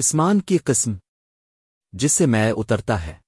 اسمان کی قسم جس سے میں اترتا ہے۔